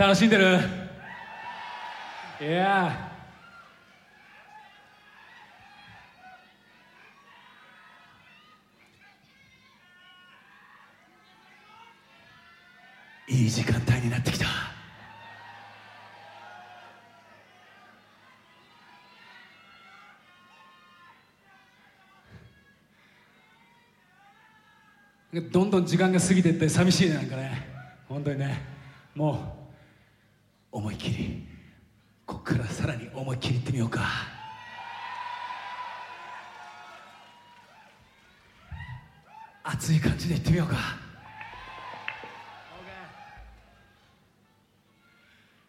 楽しんでる？いやいい時間帯になってきた。どんどん時間が過ぎてって寂しいねなんかね。本当にね。もう思いっきりこっからさらに思いっきりいってみようか。熱い感じでいってみようか。